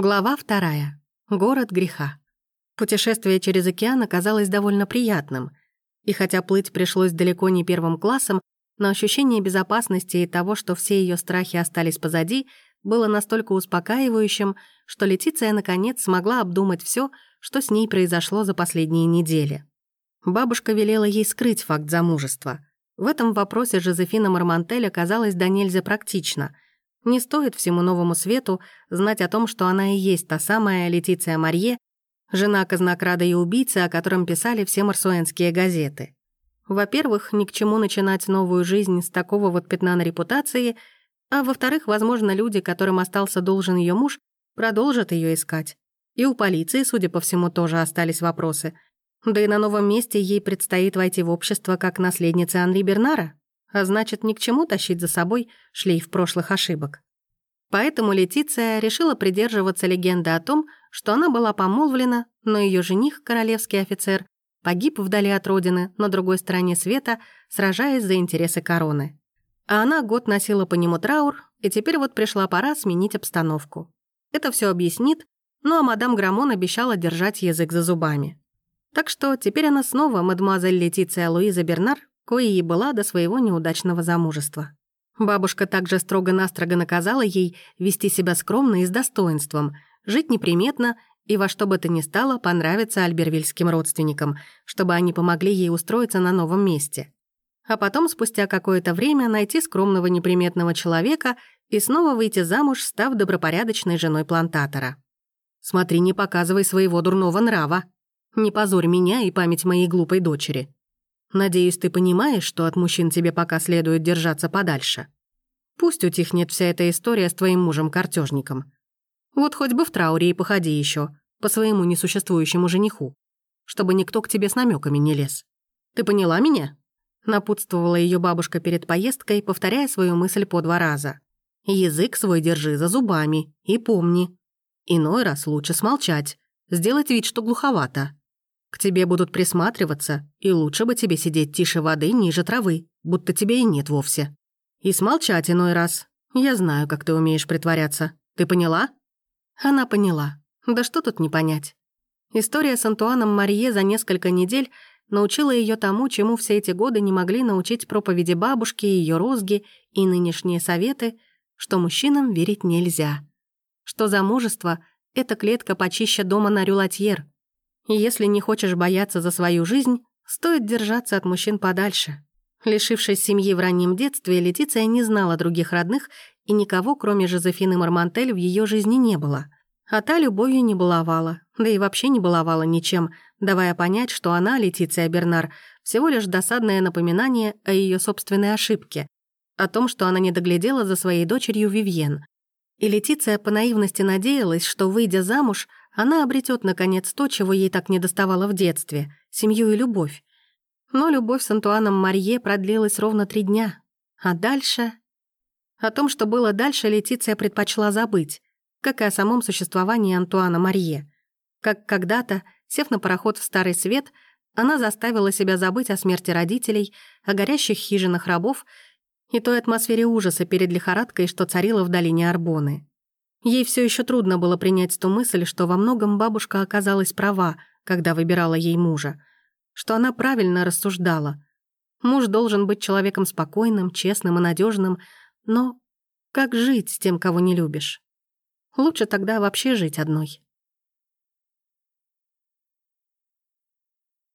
Глава вторая. Город греха. Путешествие через океан оказалось довольно приятным. И хотя плыть пришлось далеко не первым классом, но ощущение безопасности и того, что все ее страхи остались позади, было настолько успокаивающим, что Летиция наконец смогла обдумать все, что с ней произошло за последние недели. Бабушка велела ей скрыть факт замужества. В этом вопросе Жозефина Мармантель оказалась до нельзя практична — не стоит всему новому свету знать о том, что она и есть та самая Летиция Марье, жена казнокрада и убийцы, о котором писали все марсуэнские газеты. Во-первых, ни к чему начинать новую жизнь с такого вот пятна на репутации, а во-вторых, возможно, люди, которым остался должен ее муж, продолжат ее искать. И у полиции, судя по всему, тоже остались вопросы. Да и на новом месте ей предстоит войти в общество как наследница Анри Бернара а значит, ни к чему тащить за собой шлейф прошлых ошибок. Поэтому Летиция решила придерживаться легенды о том, что она была помолвлена, но ее жених, королевский офицер, погиб вдали от родины, на другой стороне света, сражаясь за интересы короны. А она год носила по нему траур, и теперь вот пришла пора сменить обстановку. Это все объяснит, ну а мадам Грамон обещала держать язык за зубами. Так что теперь она снова мадемуазель Летиция Луиза Бернар, коей и была до своего неудачного замужества. Бабушка также строго-настрого наказала ей вести себя скромно и с достоинством, жить неприметно и во что бы то ни стало понравиться альбервильским родственникам, чтобы они помогли ей устроиться на новом месте. А потом, спустя какое-то время, найти скромного неприметного человека и снова выйти замуж, став добропорядочной женой плантатора. «Смотри, не показывай своего дурного нрава. Не позорь меня и память моей глупой дочери», Надеюсь, ты понимаешь, что от мужчин тебе пока следует держаться подальше. Пусть утихнет вся эта история с твоим мужем-картежником. Вот хоть бы в трауре и походи еще по своему несуществующему жениху, чтобы никто к тебе с намеками не лез. Ты поняла меня?» Напутствовала ее бабушка перед поездкой, повторяя свою мысль по два раза. «Язык свой держи за зубами и помни. Иной раз лучше смолчать, сделать вид, что глуховато. К тебе будут присматриваться, и лучше бы тебе сидеть тише воды, ниже травы, будто тебя и нет вовсе. И смолчать иной раз. Я знаю, как ты умеешь притворяться. Ты поняла?» Она поняла. Да что тут не понять. История с Антуаном Марье за несколько недель научила ее тому, чему все эти годы не могли научить проповеди бабушки, ее розги и нынешние советы, что мужчинам верить нельзя. Что замужество — это клетка почище дома на Рюлатьер — и если не хочешь бояться за свою жизнь, стоит держаться от мужчин подальше. Лишившись семьи в раннем детстве, Летиция не знала других родных, и никого, кроме Жозефины Мармантель, в ее жизни не было. А та любовью не баловала, да и вообще не баловала ничем, давая понять, что она, Летиция Бернар, всего лишь досадное напоминание о ее собственной ошибке, о том, что она не доглядела за своей дочерью Вивьен. И Летиция по наивности надеялась, что, выйдя замуж, она обретет наконец то, чего ей так недоставало в детстве — семью и любовь. Но любовь с Антуаном Марье продлилась ровно три дня. А дальше... О том, что было дальше, Летиция предпочла забыть, как и о самом существовании Антуана Марье. Как когда-то, сев на пароход в Старый Свет, она заставила себя забыть о смерти родителей, о горящих хижинах рабов и той атмосфере ужаса перед лихорадкой, что царила в долине Арбоны. Ей все еще трудно было принять ту мысль, что во многом бабушка оказалась права, когда выбирала ей мужа, что она правильно рассуждала. Муж должен быть человеком спокойным, честным и надежным, но как жить с тем, кого не любишь? Лучше тогда вообще жить одной.